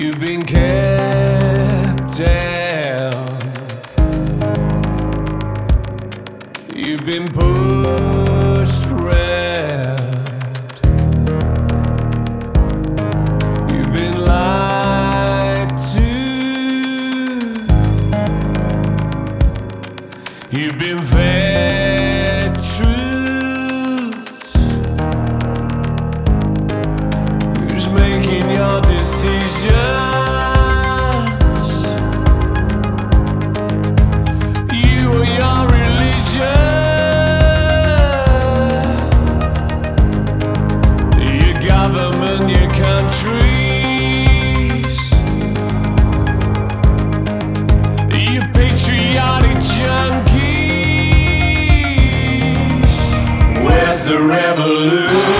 You've been kept down. You've been pushed. Around. a revolution.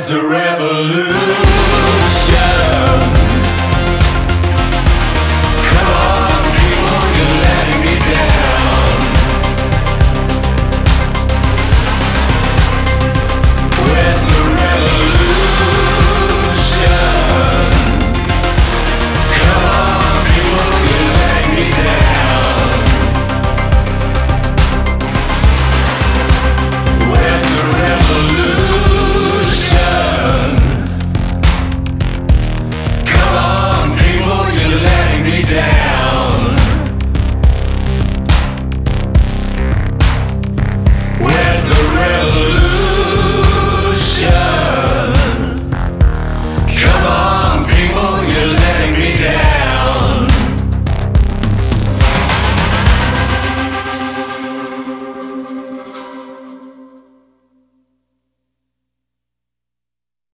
Nazareth.